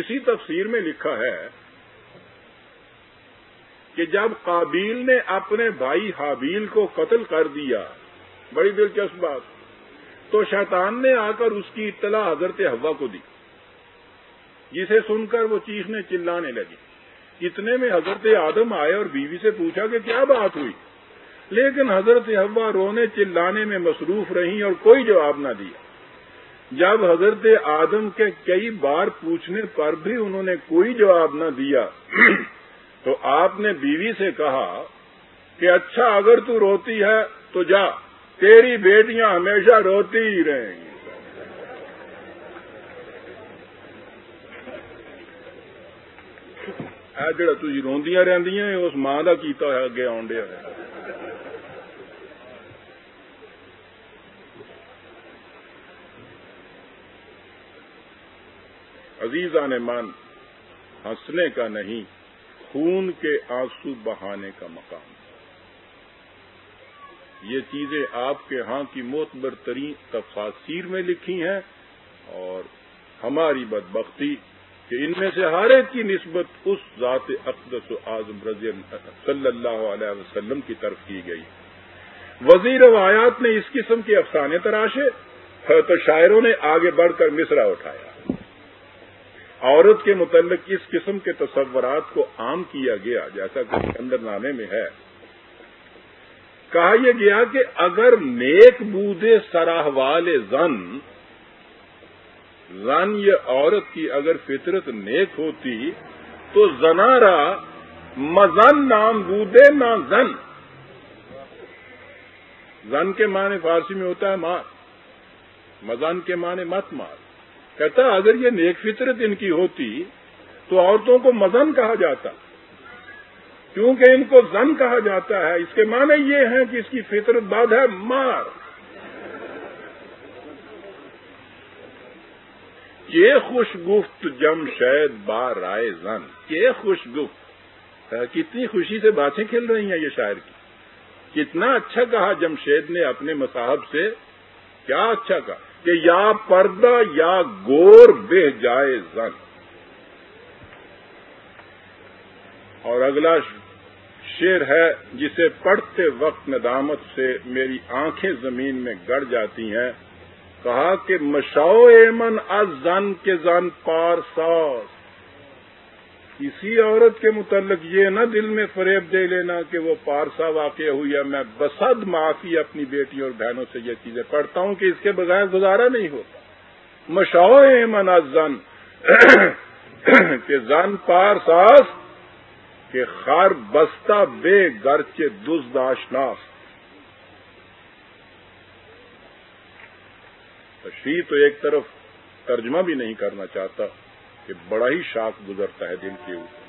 اسی تفسیر میں لکھا ہے کہ جب قابیل نے اپنے بھائی حابیل کو قتل کر دیا، بڑی دلچسپ بات، تو شیطان نے آ کر اس کی اطلاع حضرت ہوا کو دی، جسے سن کر وہ چیخنے چلانے لگی۔ اتنے میں حضرت آدم آئے اور بیوی سے پوچھا کہ کیا بات ہوئی؟ لیکن حضرت ہوا رونے چلانے میں مصروف رہی اور کوئی جواب نہ دیا۔ جب حضرت آدم کے کئی بار پوچھنے پر بھی انہوں نے کوئی جواب نہ دیا، تو آپ نے بیوی سے کہا کہ اچھا اگر تو روتی ہے تو جا، تیری بیٹیاں ہمیشہ روتی ہی رہیں گی۔ جڑا تھی روندیاں رہندیاں اس ماں کا کیتا ہوا اگے آنڈیا عزیزان من، ہنسنے کا نہیں، خون کے آنسو بہانے کا مقام۔ یہ چیزیں آپ کے ہاں کی معتبر ترین تفاصیر میں لکھی ہیں اور ہماری بدبختی کہ ان میں سے ہر ایک کی نسبت اس ذات اقدس و اعظم رضی صلی اللہ علیہ وسلم کی طرف کی گئی۔ وزیر روایات نے اس قسم کے افسانے تراشے تو شاعروں نے آگے بڑھ کر مصرا اٹھایا۔ عورت کے متعلق اس قسم کے تصورات کو عام کیا گیا، جیسا کہ اندر نامے میں ہے۔ کہا یہ گیا کہ اگر نیک بودے سراہ والے زن زن یہ عورت کی اگر فطرت نیک ہوتی، تو زنارا مزن نام بودے نہ زن۔ زن کے معنی فارسی میں ہوتا ہے ماں مزن کے معنی مت مار۔ کہتا اگر یہ نیک فطرت ان کی ہوتی تو عورتوں کو مزن کہا جاتا۔ کیونکہ ان کو زن کہا جاتا ہے، اس کے معنی یہ ہیں کہ اس کی فطرت باد ہے مار۔ یہ خوش گفت جم شید بار رائے زن۔ یہ خوش گفت کتنی خوشی سے باتیں کھل رہی ہیں یہ شاعر کی۔ کتنا اچھا کہا جمشید نے اپنے مصاحب سے۔ کیا اچھا کہا۔ کہ یا پردہ یا گور بہ جائے زن۔ اور اگلا شیر ہے جسے پڑھتے وقت ندامت سے میری آنکھیں زمین میں گڑ جاتی ہیں۔ کہا کہ مشاؤ ایمن از زن کے زن پار ساس کسی عورت کے متعلق یہ نہ دل میں فریب دے لینا کہ وہ پارسا واقع ہوئی ہے۔ میں بسد معافی اپنی بیٹی اور بہنوں سے یہ چیزیں پڑھتا ہوں کہ اس کے بغیر گزارا نہیں ہوتا۔ مشاؤ ایمن زن کہ زن پار ساس کہ خار بستہ بے گرچے دز داشناس تشریح تو ایک طرف ترجمہ بھی نہیں کرنا چاہتا۔ کہ بڑا ہی شاک گزرتا ہے دل کے اوپر۔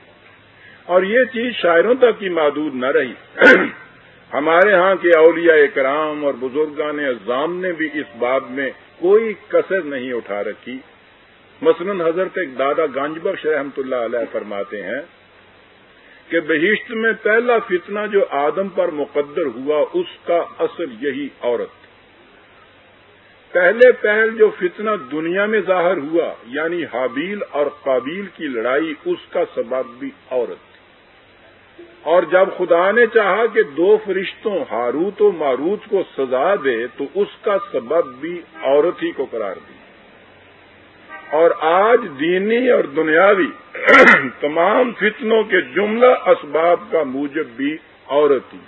اور یہ چیز شاعروں تک ہی محدود نہ رہی۔ ہمارے ہاں کے اولیاء اکرام اور بزرگان اعظام نے بھی اس باب میں کوئی کثر نہیں اٹھا رکھی۔ مثلا حضرت ایک دادا گانج بخش رحمت اللہ علیہ فرماتے ہیں کہ بہشت میں پہلا فتنہ جو آدم پر مقدر ہوا اس کا اصل یہی عورت۔ پہلے پہل جو فتنہ دنیا میں ظاہر ہوا یعنی حابیل اور قابیل کی لڑائی، اس کا سبب بھی عورت تھی۔ اور جب خدا نے چاہا کہ دو فرشتوں ہاروت و ماروت کو سزا دے، تو اس کا سبب بھی عورت ہی کو قرار دی۔ اور آج دینی اور دنیاوی تمام فتنوں کے جملہ اسباب کا موجب بھی عورت ہی۔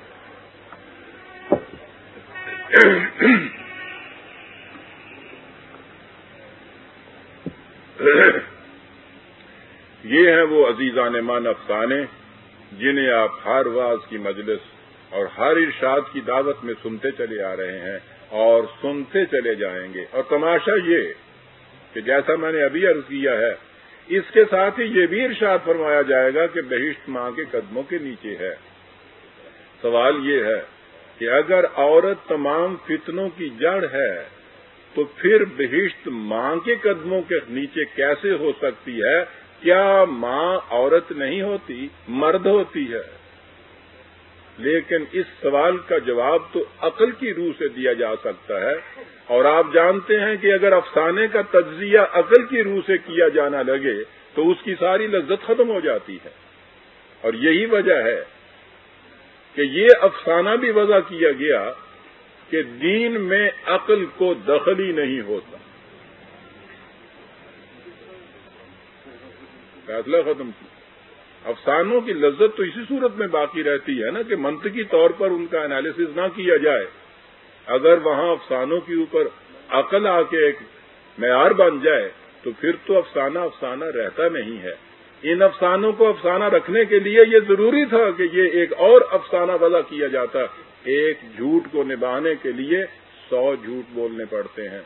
یہ ہیں وہ عزیزان مان افسانے جنہیں آپ ہر واز کی مجلس اور ہر ارشاد کی دعوت میں سنتے چلے آ رہے ہیں اور سنتے چلے جائیں گے۔ اور تماشا یہ کہ جیسا میں نے ابھی عرض کیا ہے، اس کے ساتھ ہی یہ بھی ارشاد فرمایا جائے گا کہ بہشت ماں کے قدموں کے نیچے ہے۔ سوال یہ ہے کہ اگر عورت تمام فتنوں کی جڑ ہے تو پھر بہشت ماں کے قدموں کے نیچے کیسے ہو سکتی ہے؟ کیا ماں عورت نہیں ہوتی، مرد ہوتی ہے؟ لیکن اس سوال کا جواب تو عقل کی روح سے دیا جا سکتا ہے۔ اور آپ جانتے ہیں کہ اگر افسانے کا تجزیہ عقل کی روح سے کیا جانا لگے، تو اس کی ساری لذت ختم ہو جاتی ہے۔ اور یہی وجہ ہے کہ یہ افسانہ بھی وضع کیا گیا کہ دین میں عقل کو دخل ہی نہیں ہوتا۔ فیصلہ ختم۔ کیا افسانوں کی لذت تو اسی صورت میں باقی رہتی ہے نا کہ منطقی طور پر ان کا انالیسز نہ کیا جائے۔ اگر وہاں افسانوں کے اوپر عقل آ کے ایک معیار بن جائے تو پھر تو افسانہ افسانہ رہتا نہیں ہے۔ ان افسانوں کو افسانہ رکھنے کے لیے یہ ضروری تھا کہ یہ ایک اور افسانہ وضع کیا جاتا۔ ایک جھوٹ کو نبھانے کے لیے سو جھوٹ بولنے پڑتے ہیں۔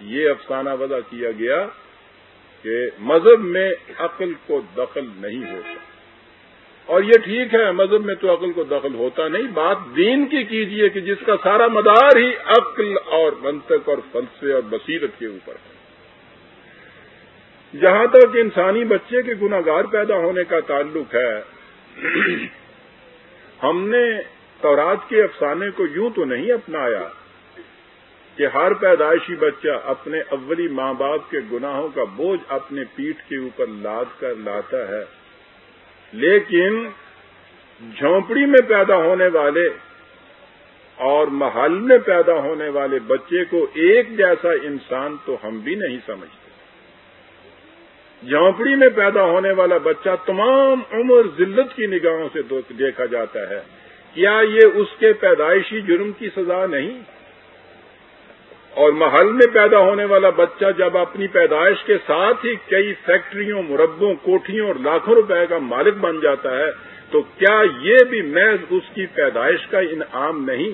یہ افسانہ وضع کیا گیا کہ مذہب میں عقل کو دخل نہیں ہوتا۔ اور یہ ٹھیک ہے، مذہب میں تو عقل کو دخل ہوتا نہیں۔ بات دین کی کیجیے کہ جس کا سارا مدار ہی عقل اور منطق اور فلسفے اور بصیرت کے اوپر ہے۔ جہاں تک انسانی بچے کے گناگار پیدا ہونے کا تعلق ہے، ہم نے تورات کے افسانے کو یوں تو نہیں اپنایا کہ ہر پیدائشی بچہ اپنے اولی ماں باپ کے گناہوں کا بوجھ اپنے پیٹھ کے اوپر لاد کر لاتا ہے۔ لیکن جھونپڑی میں پیدا ہونے والے اور محل میں پیدا ہونے والے بچے کو ایک جیسا انسان تو ہم بھی نہیں سمجھتے۔ جھونپڑی میں پیدا ہونے والا بچہ تمام عمر ذلت کی نگاہوں سے دیکھا جاتا ہے۔ کیا یہ اس کے پیدائشی جرم کی سزا نہیں؟ اور محل میں پیدا ہونے والا بچہ جب اپنی پیدائش کے ساتھ ہی کئی فیکٹریوں، مربوں، کوٹھیوں اور لاکھوں روپے کا مالک بن جاتا ہے، تو کیا یہ بھی محض اس کی پیدائش کا انعام نہیں؟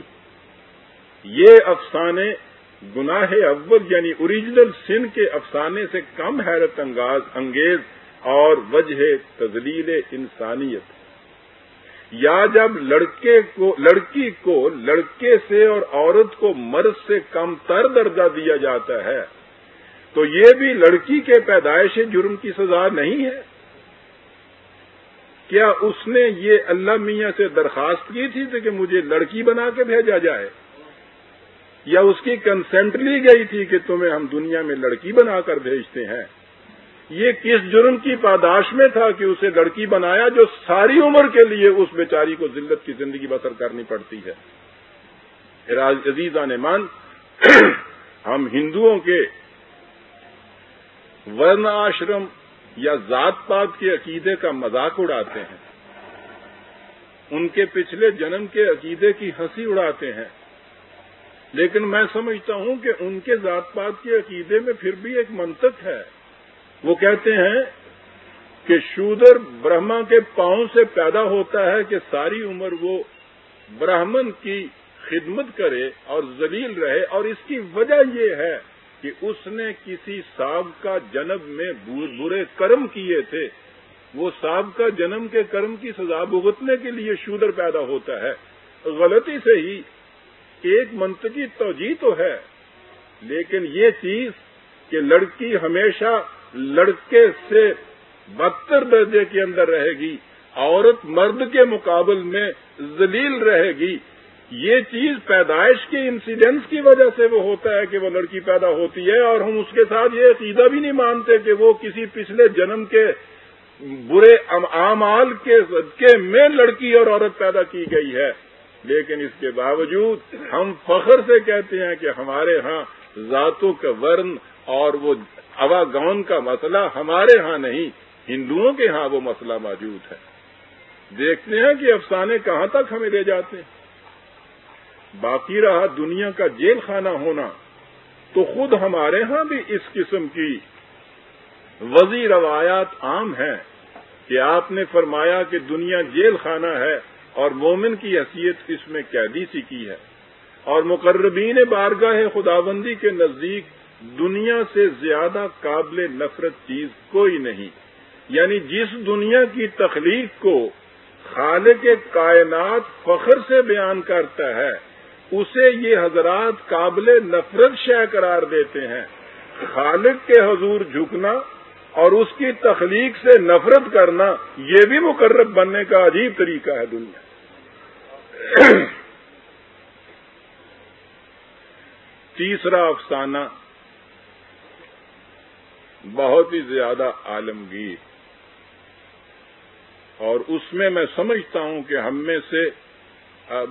یہ افسانے گناہ اول یعنی اوریجنل سن کے افسانے سے کم حیرت انگاز، انگیز اور وجہ تزلیل انسانیت۔ یا جب لڑکے کو لڑکی کو لڑکے سے اور عورت کو مرد سے کم تر درجہ دیا جاتا ہے، تو یہ بھی لڑکی کے پیدائش جرم کی سزا نہیں ہے۔ کیا اس نے یہ اللہ میاں سے درخواست کی تھی کہ مجھے لڑکی بنا کے بھیجا جائے؟ یا اس کی کنسنٹ لی گئی تھی کہ تمہیں ہم دنیا میں لڑکی بنا کر بھیجتے ہیں؟ یہ کس جرم کی پاداش میں تھا کہ اسے لڑکی بنایا جو ساری عمر کے لیے اس بیچاری کو ذلت کی زندگی بسر کرنی پڑتی ہے؟ عزیز مان ہم ہندوؤں کے ورن آشرم یا ذات پات کے عقیدے کا مذاق اڑاتے ہیں۔ ان کے پچھلے جنم کے عقیدے کی ہنسی اڑاتے ہیں۔ لیکن میں سمجھتا ہوں کہ ان کے ذات پات کے عقیدے میں پھر بھی ایک منطق ہے۔ وہ کہتے ہیں کہ شودر برہما کے پاؤں سے پیدا ہوتا ہے کہ ساری عمر وہ براہمن کی خدمت کرے اور ذلیل رہے اور اس کی وجہ یہ ہے کہ اس نے کسی ساب کا جنم میں برے کرم کیے تھے۔ وہ ساب کا جنم کے کرم کی سزا بھگتنے کے لیے شودر پیدا ہوتا ہے۔ غلطی سے ہی ایک منطقی توجہ تو ہے، لیکن یہ چیز کہ لڑکی ہمیشہ لڑکے سے بدتر درجے کے اندر رہے گی، عورت مرد کے مقابل میں ذلیل رہے گی۔ یہ چیز پیدائش کے انسیڈنس کی وجہ سے وہ ہوتا ہے کہ وہ لڑکی پیدا ہوتی ہے اور ہم اس کے ساتھ یہ عقیدہ بھی نہیں مانتے کہ وہ کسی پچھلے جنم کے برے اعمال کے صدقے میں لڑکی اور عورت پیدا کی گئی ہے۔ لیکن اس کے باوجود ہم فخر سے کہتے ہیں کہ ہمارے ہاں ذاتوں کا ورن اور وہ ہوا گون کا مسئلہ ہمارے ہاں نہیں، ہندوؤں کے ہاں وہ مسئلہ موجود ہے۔ دیکھتے ہیں کہ افسانے کہاں تک ہمیں لے جاتے ہیں۔ باقی رہا دنیا کا جیل خانہ ہونا، تو خود ہمارے ہاں بھی اس قسم کی وزی روایات عام ہیں کہ آپ نے فرمایا کہ دنیا جیل خانہ ہے اور مومن کی حیثیت اس میں قیدی سی کی ہے۔ اور مقربین بارگاہ خداوندی کے نزدیک دنیا سے زیادہ قابل نفرت چیز کوئی نہیں۔ یعنی جس دنیا کی تخلیق کو خالق کائنات فخر سے بیان کرتا ہے، اسے یہ حضرات قابل نفرت شہ قرار دیتے ہیں۔ خالق کے حضور جھکنا اور اس کی تخلیق سے نفرت کرنا یہ بھی مقرب بننے کا عجیب طریقہ ہے دنیا۔ تیسرا افسانہ بہت ہی زیادہ عالمگیر۔ اور اس میں میں سمجھتا ہوں کہ ہم میں سے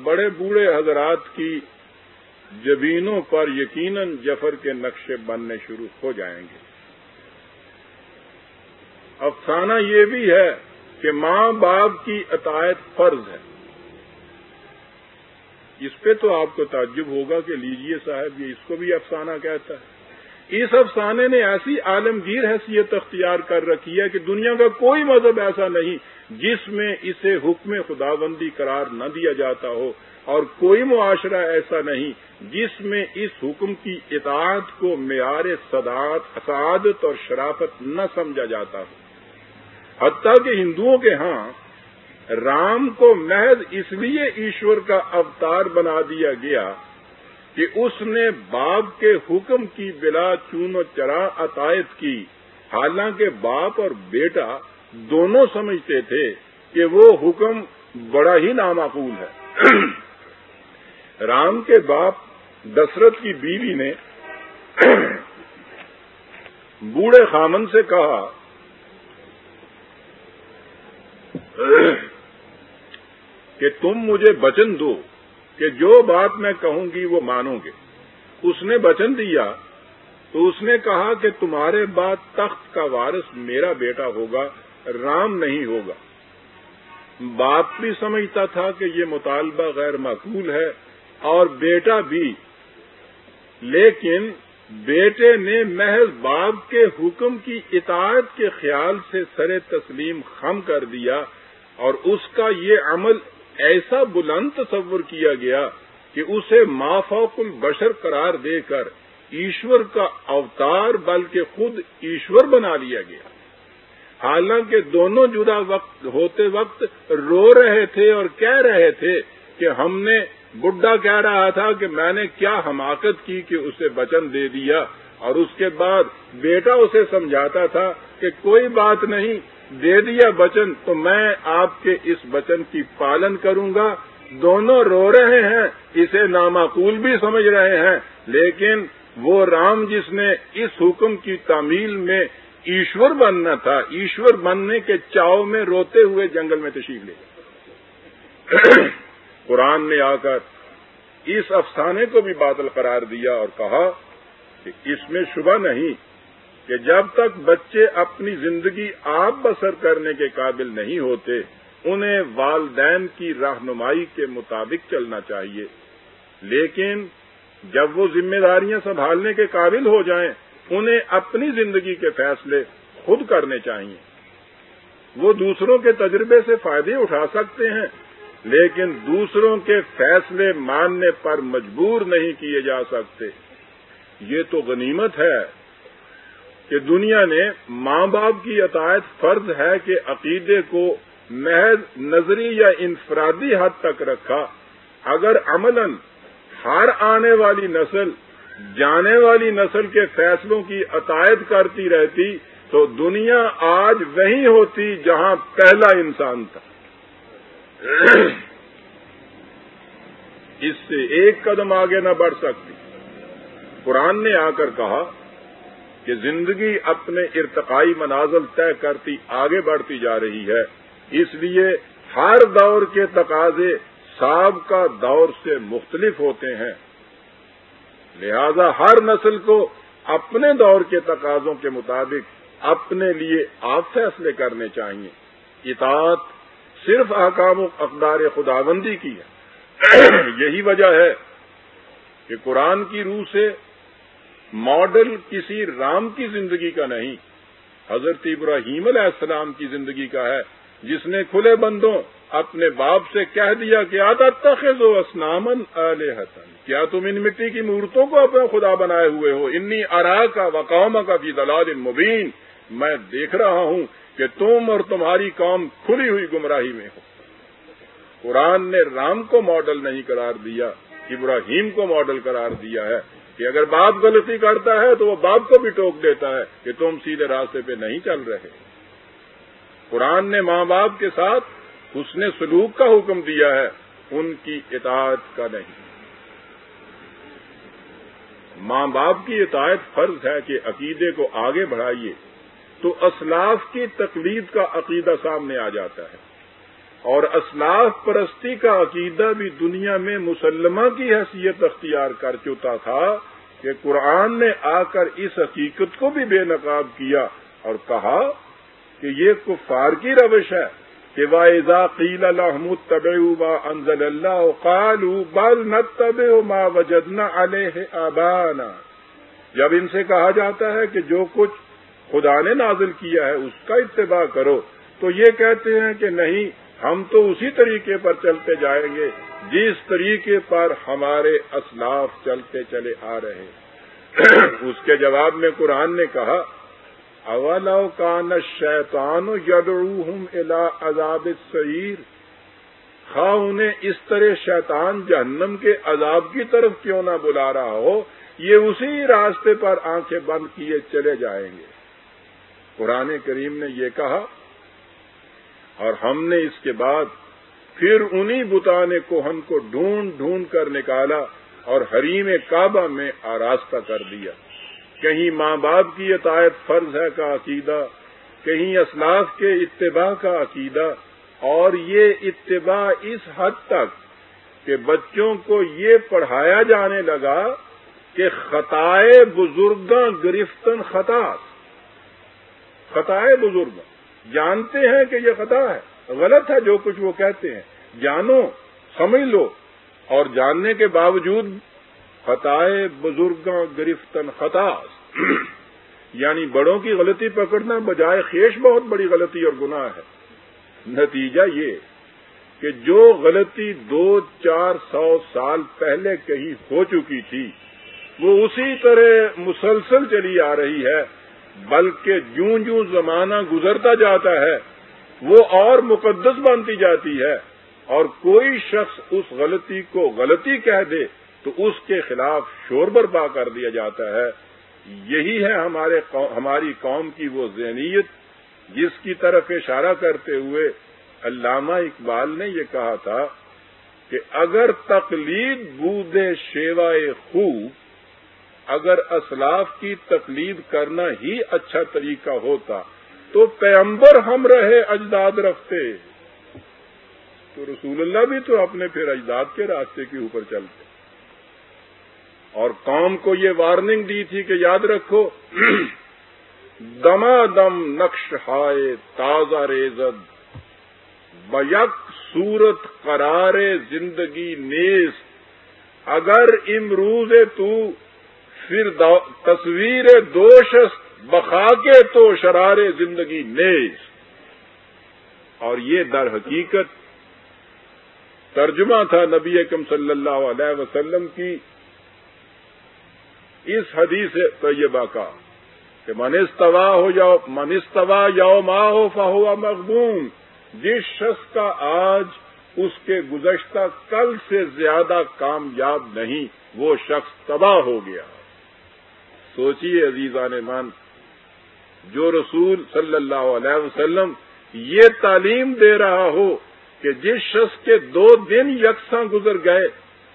بڑے بوڑھے حضرات کی جبینوں پر یقیناً جفر کے نقشے بننے شروع ہو جائیں گے۔ افسانہ یہ بھی ہے کہ ماں باپ کی عطایت فرض ہے۔ اس پہ تو آپ کو تعجب ہوگا کہ لیجیے صاحب، یہ اس کو بھی افسانہ کہتا ہے۔ اس افسانے نے ایسی عالمگیر حیثیت اختیار کر رکھی ہے کہ دنیا کا کوئی مذہب ایسا نہیں جس میں اسے حکم خدابندی قرار نہ دیا جاتا ہو اور کوئی معاشرہ ایسا نہیں جس میں اس حکم کی اطاعت کو معیار صداعت اسعادت اور شرافت نہ سمجھا جاتا ہو۔ حتیٰ کہ ہندوؤں کے ہاں رام کو محض اس لیے ایشور کا اوتار بنا دیا گیا کہ اس نے باپ کے حکم کی بلا چون و چرا عطایت کی۔ حالانکہ باپ اور بیٹا دونوں سمجھتے تھے کہ وہ حکم بڑا ہی نامعقول ہے۔ رام کے باپ دشرت کی بیوی نے بوڑھے خامن سے کہا، کہ تم مجھے بچن دو۔ کہ جو بات میں کہوں گی وہ مانو گے۔ اس نے بچن دیا تو اس نے کہا کہ تمہارے بعد تخت کا وارث میرا بیٹا ہوگا، رام نہیں ہوگا۔ باپ بھی سمجھتا تھا کہ یہ مطالبہ غیر معقول ہے اور بیٹا بھی۔ لیکن بیٹے نے محض باپ کے حکم کی اطاعت کے خیال سے سر تسلیم خم کر دیا اور اس کا یہ عمل ایسا بلند تصور کیا گیا کہ اسے مافوق البشر قرار دے کر ایشور کا اوتار بلکہ خود ایشور بنا لیا گیا۔ حالانکہ دونوں جدا وقت ہوتے وقت رو رہے تھے اور کہہ رہے تھے کہ ہم نے بڈھا کہہ رہا تھا کہ میں نے کیا حماقت کی کہ اسے بچن دے دیا اور اس کے بعد بیٹا اسے سمجھاتا تھا کہ کوئی بات نہیں دے دیا بچن تو میں آپ کے اس بچن کی پالن کروں گا۔ دونوں رو رہے ہیں، اسے نامعقول بھی سمجھ رہے ہیں، لیکن وہ رام جس نے اس حکم کی تعمیل میں ایشور بننا تھا، ایشور بننے کے چاؤ میں روتے ہوئے جنگل میں تشریف لے گئے۔ قرآن نے آ کر اس افسانے کو بھی بادل قرار دیا اور کہا کہ اس میں شبہ نہیں کہ جب تک بچے اپنی زندگی آپ بسر کرنے کے قابل نہیں ہوتے، انہیں والدین کی رہنمائی کے مطابق چلنا چاہیے۔ لیکن جب وہ ذمہ داریاں سنبھالنے کے قابل ہو جائیں، انہیں اپنی زندگی کے فیصلے خود کرنے چاہیے۔ وہ دوسروں کے تجربے سے فائدے اٹھا سکتے ہیں، لیکن دوسروں کے فیصلے ماننے پر مجبور نہیں کیے جا سکتے۔ یہ تو غنیمت ہے۔ کہ دنیا نے ماں باپ کی عطایت فرض ہے کہ عقیدے کو محض نظری یا انفرادی حد تک رکھا۔ اگر عملاً ہر آنے والی نسل جانے والی نسل کے فیصلوں کی عطایت کرتی رہتی تو دنیا آج وہی ہوتی جہاں پہلا انسان تھا۔ اس سے ایک قدم آگے نہ بڑھ سکتی۔ قرآن نے آ کر کہا کہ زندگی اپنے ارتقائی منازل طے کرتی، آگے بڑھتی جا رہی ہے۔ اس لیے ہر دور کے تقاضے سابقہ دور سے مختلف ہوتے ہیں۔ لہذا ہر نسل کو اپنے دور کے تقاضوں کے مطابق اپنے لیے آپ فیصلے کرنے چاہیے۔ اطاعت صرف احکام و اقدار خداوندی کی ہے۔ یہی وجہ ہے کہ قرآن کی روح سے ماڈل کسی رام کی زندگی کا نہیں، حضرت ابراہیم علیہ السلام کی زندگی کا ہے، جس نے کھلے بندوں اپنے باپ سے کہہ دیا کہ آتا تخذ و اسنامن الحسن کیا تم ان مٹی کی مورتوں کو اپنا خدا بنائے ہوئے ہو؟ انی ارا کا وقوم کا بھی دلال مبین میں دیکھ رہا ہوں کہ تم اور تمہاری قوم کھلی ہوئی گمراہی میں ہو۔ قرآن نے رام کو ماڈل نہیں قرار دیا، ابراہیم کو ماڈل قرار دیا ہے۔ کہ اگر باپ غلطی کرتا ہے تو وہ باپ کو بھی ٹوک دیتا ہے کہ تم سیدھے راستے پہ نہیں چل رہے۔ قرآن نے ماں باپ کے ساتھ اس نے سلوک کا حکم دیا ہے، ان کی اطاعت کا نہیں۔ ماں باپ کی اطاعت فرض ہے کہ عقیدے کو آگے بڑھائیے، تو اسلاف کی تقلید کا عقیدہ سامنے آ جاتا ہے۔ اور اسلاف پرستی کا عقیدہ بھی دنیا میں مسلمہ کی حیثیت اختیار کر چکا تھا کہ قرآن نے آ کر اس حقیقت کو بھی بے نقاب کیا اور کہا کہ یہ کفار کی روش ہے کہ واحضا قیل الحمد طب انزل اللہ قالو بل نتب ما وجدنا علیہ آبانا۔ جب ان سے کہا جاتا ہے کہ جو کچھ خدا نے نازل کیا ہے اس کا اتباع کرو تو یہ کہتے ہیں کہ نہیں ہم تو اسی طریقے پر چلتے جائیں گے، جس طریقے پر ہمارے اسلاف چلتے چلے آ رہے اس کے جواب میں قرآن نے کہا، اولو کان شیتان یدعوہم الا عذاب سعیر خواہ انہیں اس طرح شیطان جہنم کے عذاب کی طرف کیوں نہ بلا رہا ہو، یہ اسی راستے پر آنکھیں بند کیے چلے جائیں گے۔ قرآن کریم نے یہ کہا اور ہم نے اس کے بعد پھر انہی بتانے کو ہم کو ڈھونڈ ڈھونڈ کر نکالا اور حریم کعبہ میں آراستہ کر دیا۔ کہیں ماں باپ کی عطایت فرض ہے کا عقیدہ، کہیں اسلاف کے اتباع کا عقیدہ۔ اور یہ اتباع اس حد تک کہ بچوں کو یہ پڑھایا جانے لگا کہ خطائے بزرگاں گرفتن خطا خطا بزرگ جانتے ہیں کہ یہ خطا ہے، غلط ہے جو کچھ وہ کہتے ہیں۔ جانو، سمجھ لو۔ اور جاننے کے باوجود خطائے بزرگاں گرفتن خطا۔ یعنی بڑوں کی غلطی پکڑنا بجائے خیش بہت بڑی غلطی اور گناہ ہے۔ نتیجہ یہ کہ جو غلطی دو، چار سو سال پہلے کہیں ہو چکی تھی، وہ اسی طرح مسلسل چلی آ رہی ہے۔ بلکہ جوں جوں زمانہ گزرتا جاتا ہے، وہ اور مقدس بنتی جاتی ہے۔ اور کوئی شخص اس غلطی کو غلطی کہہ دے تو اس کے خلاف شور برپا کر دیا جاتا ہے۔ یہی ہے ہمارے ہماری قوم کی وہ ذہنیت، جس کی طرف اشارہ کرتے ہوئے علامہ اقبال نے یہ کہا تھا کہ اگر تقلید بود شیوائے خوب اگر اسلاف کی تقلید کرنا ہی اچھا طریقہ ہوتا، تو پیمبر ہم رہے اجداد رکھتے تو رسول اللہ بھی تو اپنے پھر اجداد کے راستے کے اوپر چلتے۔ اور قوم کو یہ وارننگ دی تھی کہ یاد رکھو دما دم نقش ہائے تازہ ریزد۔ بیک صورت قرار زندگی نیز۔ اگر امروز تو پھر تصویر دوشست بخا کے تو شرار زندگی نیز۔ اور یہ در حقیقت ترجمہ تھا نبی اکم صلی اللہ علیہ وسلم کی اس حدیث طیبہ کا کہ منستوا ہو جاؤ منستوا یو ماں ہو فہو مقبوم جس شخص کا آج اس کے گزشتہ کل سے زیادہ کامیاب نہیں، وہ شخص تباہ ہو گیا۔ سوچیے عزیزان مان جو رسول صلی اللہ علیہ وسلم یہ تعلیم دے رہا ہو کہ جس شخص کے دو دن یکساں گزر گئے،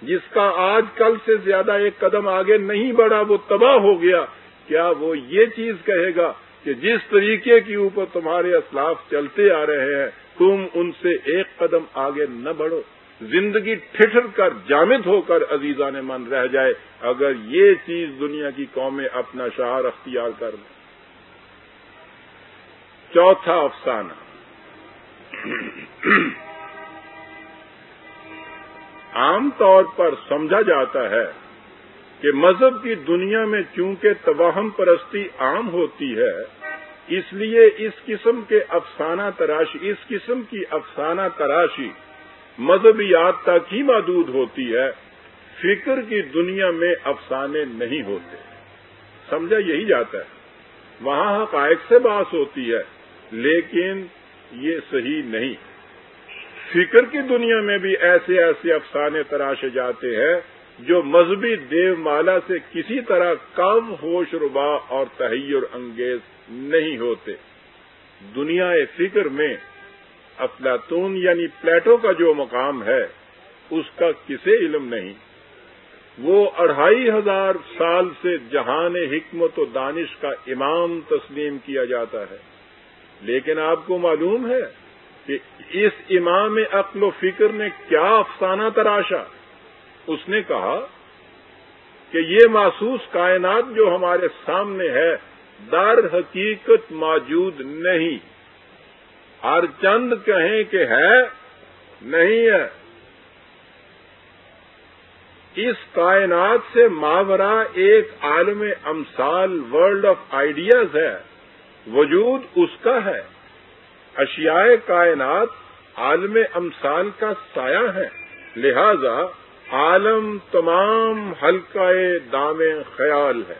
جس کا آج کل سے زیادہ ایک قدم آگے نہیں بڑھا، وہ تباہ ہو گیا، کیا وہ یہ چیز کہے گا کہ جس طریقے کے اوپر تمہارے اسلاف چلتے آ رہے ہیں، تم ان سے ایک قدم آگے نہ بڑھو۔ زندگی ٹھٹر کر جامد ہو کر عزیزان من رہ جائے، اگر یہ چیز دنیا کی قومیں اپنا شعار اختیار کر لیں۔ چوتھا افسانہ۔ عام طور پر سمجھا جاتا ہے کہ مذہب کی دنیا میں چونکہ توہم پرستی عام ہوتی ہے، اس لیے اس قسم کے افسانہ تراشی، اس قسم کی افسانہ تراشی مذہبیات تک ہی محدود ہوتی ہے۔ فکر کی دنیا میں افسانے نہیں ہوتے۔ سمجھا؟ یہی جاتا ہے۔ وہاں حقائق سے باس ہوتی ہے، لیکن یہ صحیح نہیں۔ فکر کی دنیا میں بھی ایسے ایسے افسانے تراشے جاتے ہیں جو مذہبی دیو مالا سے کسی طرح کم ہوش ربا اور تحیر انگیز نہیں ہوتے۔ دنیا فکر میں افلاطون یعنی پلیٹو کا جو مقام ہے، اس کا کسے علم نہیں۔ وہ اڑھائی ہزار سال سے جہان حکمت و دانش کا امام تسلیم کیا جاتا ہے۔ لیکن آپ کو معلوم ہے کہ اس امام عقل و فکر نے کیا افسانہ تراشا۔ اس نے کہا کہ یہ محسوس کائنات جو ہمارے سامنے ہے، در حقیقت موجود نہیں۔ ہر چند کہیں کہ ہے، نہیں ہے۔ اس کائنات سے ماورا ایک عالم امثال ورلڈ آف آئیڈیاز ہے۔ وجود اس کا ہے۔ اشیاء کائنات عالم امثال کا سایہ ہے لہذا عالم تمام حلقہ دام خیال ہے۔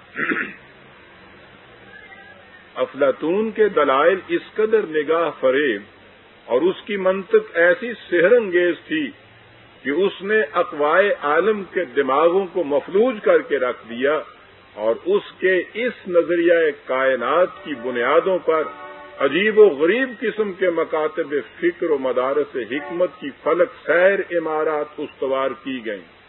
افلاطون کے دلائل اس قدر نگاہ فریب اور اس کی منطق ایسی سحر انگیز تھی کہ اس نے اقوائے عالم کے دماغوں کو مفلوج کر کے رکھ دیا اور اس کے اس نظریہ کائنات کی بنیادوں پر عجیب و غریب قسم کے مکاتب فکر و مدارس حکمت کی فلک سیر عمارات استوار کی گئیں۔